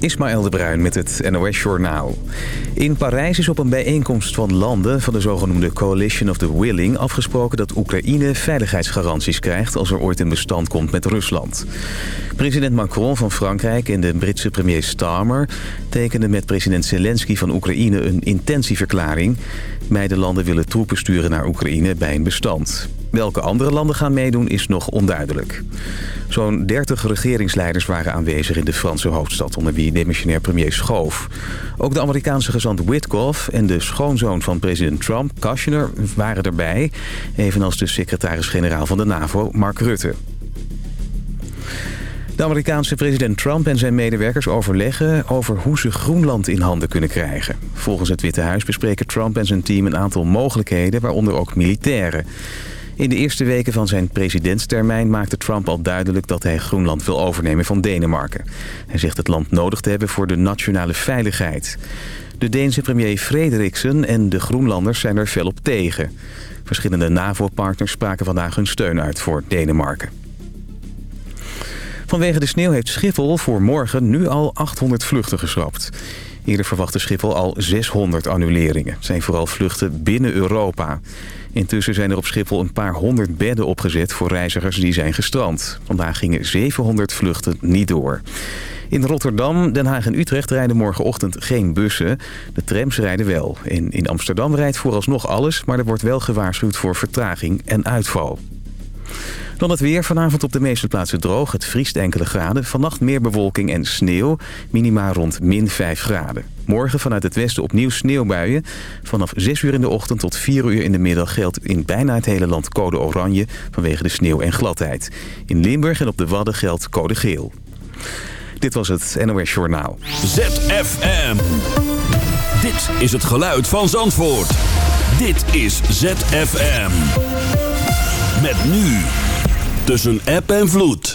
Ismaël de Bruin met het NOS Journaal. In Parijs is op een bijeenkomst van landen van de zogenoemde Coalition of the Willing... afgesproken dat Oekraïne veiligheidsgaranties krijgt... als er ooit een bestand komt met Rusland. President Macron van Frankrijk en de Britse premier Starmer... tekenden met president Zelensky van Oekraïne een intentieverklaring. Beide landen willen troepen sturen naar Oekraïne bij een bestand. Welke andere landen gaan meedoen is nog onduidelijk. Zo'n 30 regeringsleiders waren aanwezig in de Franse hoofdstad... onder wie demissionair premier Schoof. Ook de Amerikaanse gezant Witkoff en de schoonzoon van president Trump, Kushner, waren erbij. Evenals de secretaris-generaal van de NAVO, Mark Rutte. De Amerikaanse president Trump en zijn medewerkers overleggen over hoe ze Groenland in handen kunnen krijgen. Volgens het Witte Huis bespreken Trump en zijn team een aantal mogelijkheden, waaronder ook militairen. In de eerste weken van zijn presidentstermijn maakte Trump al duidelijk dat hij Groenland wil overnemen van Denemarken. Hij zegt het land nodig te hebben voor de nationale veiligheid. De Deense premier Frederiksen en de Groenlanders zijn er fel op tegen. Verschillende NAVO-partners spraken vandaag hun steun uit voor Denemarken. Vanwege de sneeuw heeft Schiphol voor morgen nu al 800 vluchten geschrapt. Eerder verwachtte Schiphol al 600 annuleringen. Het zijn vooral vluchten binnen Europa. Intussen zijn er op Schiphol een paar honderd bedden opgezet voor reizigers die zijn gestrand. Vandaag gingen 700 vluchten niet door. In Rotterdam, Den Haag en Utrecht rijden morgenochtend geen bussen. De trams rijden wel. En in Amsterdam rijdt vooralsnog alles, maar er wordt wel gewaarschuwd voor vertraging en uitval. Dan het weer. Vanavond op de meeste plaatsen droog. Het vriest enkele graden. Vannacht meer bewolking en sneeuw. Minima rond min 5 graden. Morgen vanuit het westen opnieuw sneeuwbuien. Vanaf 6 uur in de ochtend tot 4 uur in de middag geldt in bijna het hele land code oranje vanwege de sneeuw en gladheid. In Limburg en op de Wadden geldt code geel. Dit was het NOS Journaal. ZFM. Dit is het geluid van Zandvoort. Dit is ZFM. Met nu tussen app en vloed.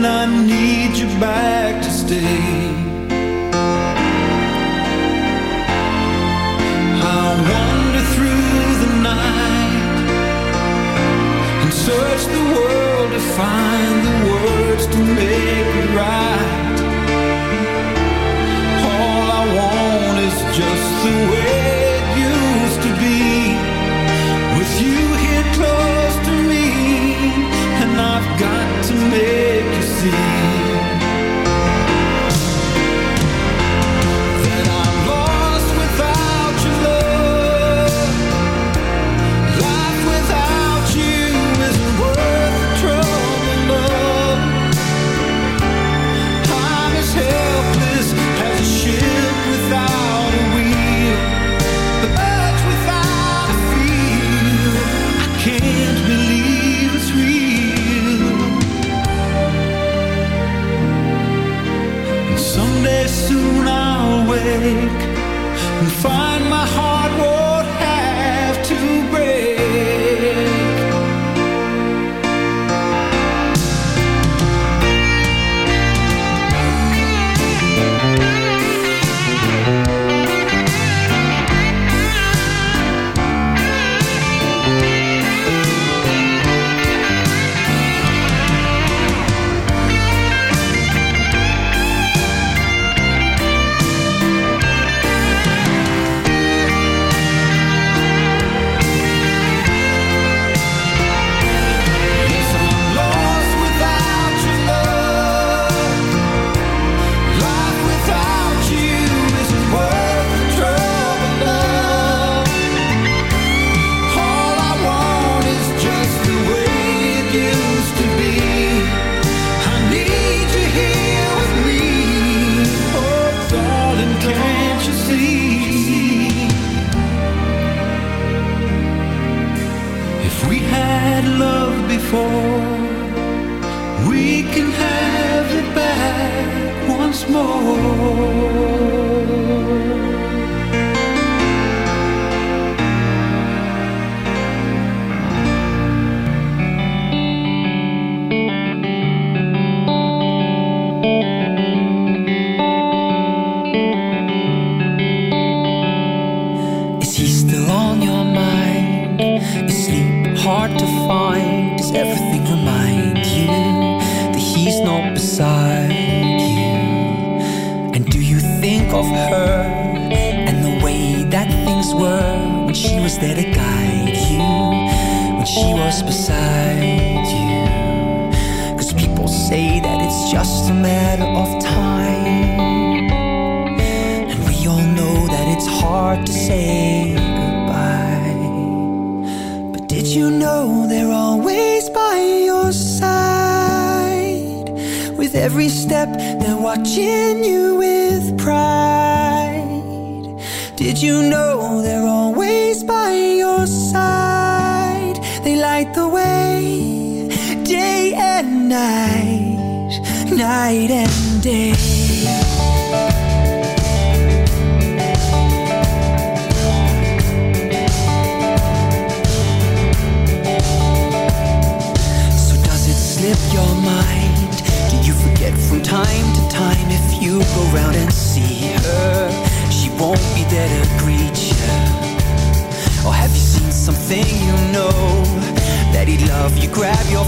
when I need you back to stay. I'll wander through the night and search the world to find the words to make it right. All I want is just the way.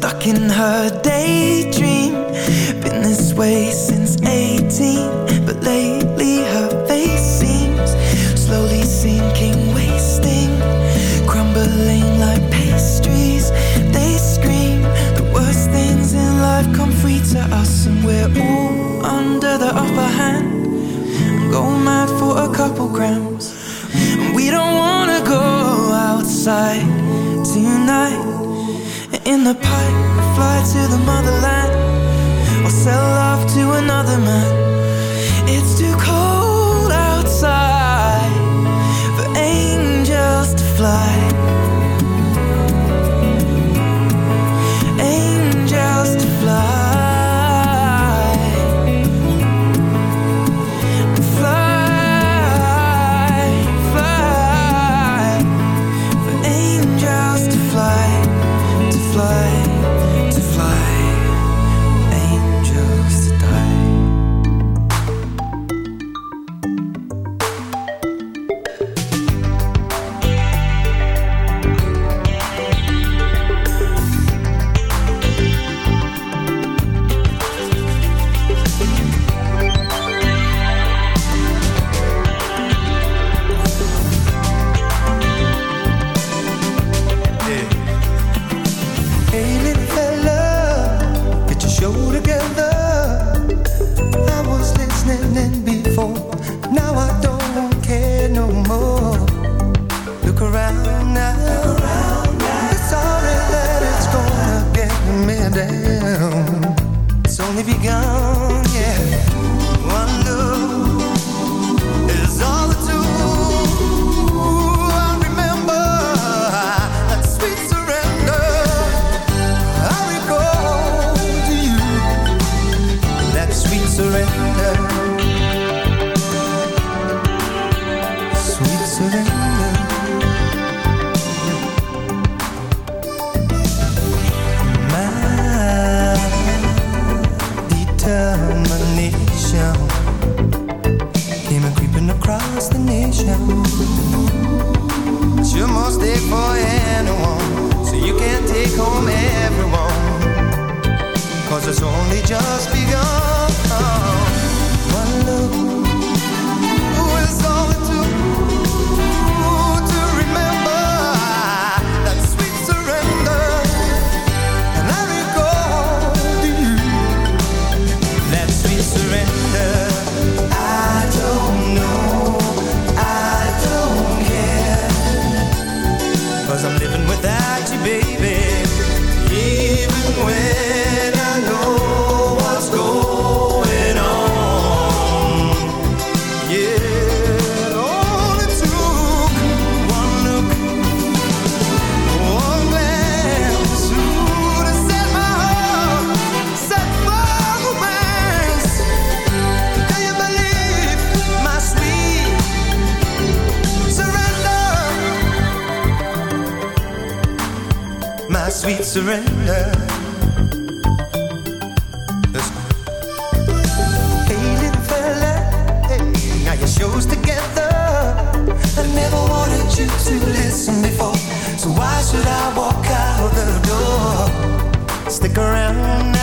Stuck in her daydream. Been this way the pipe, fly to the motherland, or sell love to another man. listen before, so why should I walk out the door? Stick around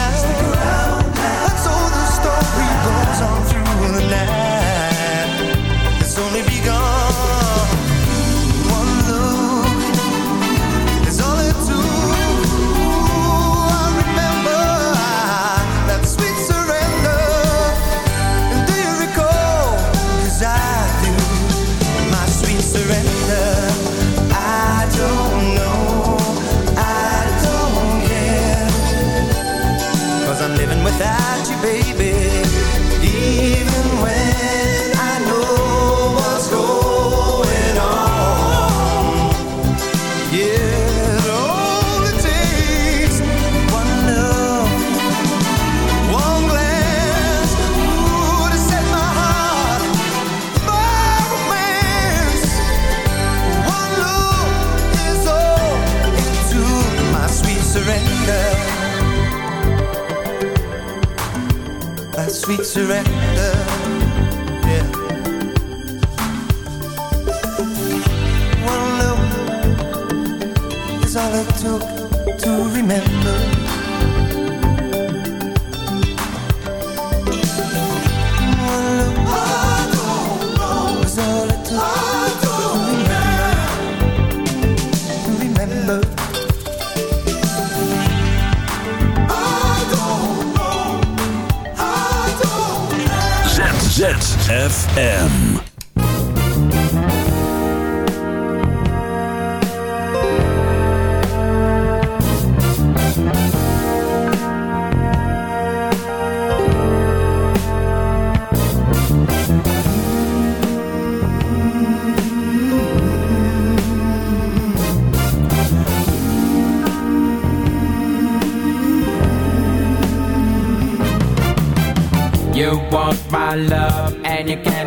pizza ZFM. love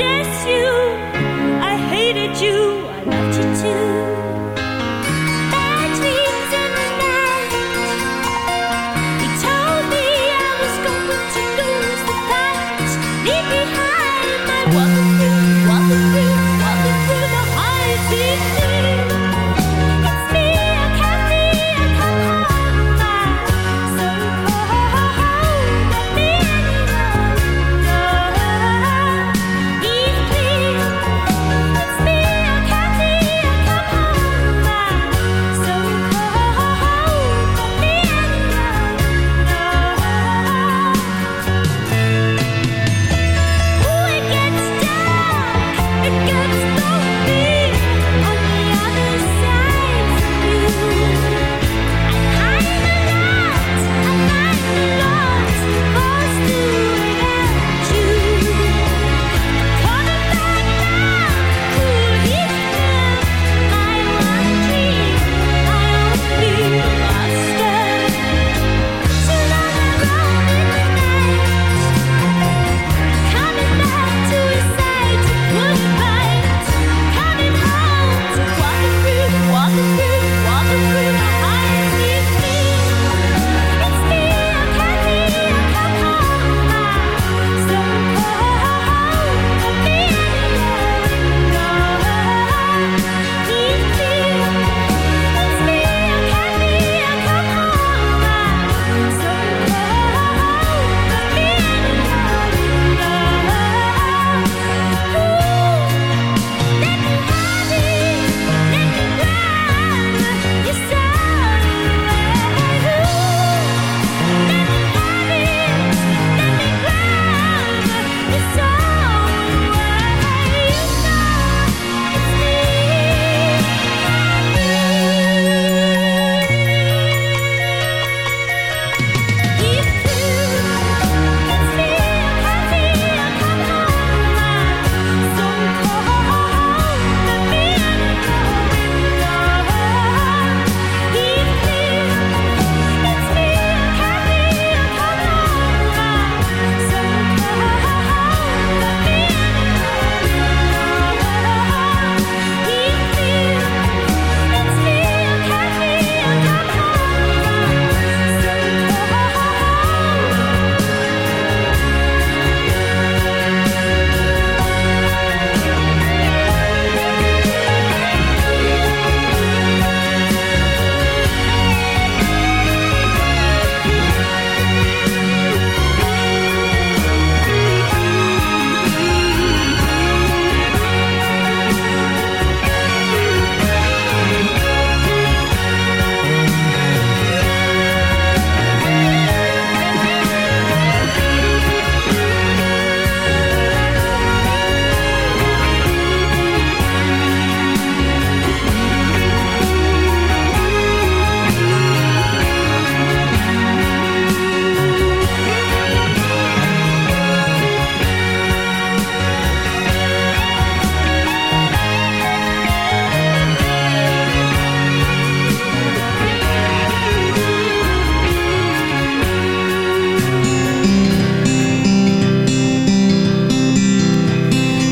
possess you. I hated you, I loved you too.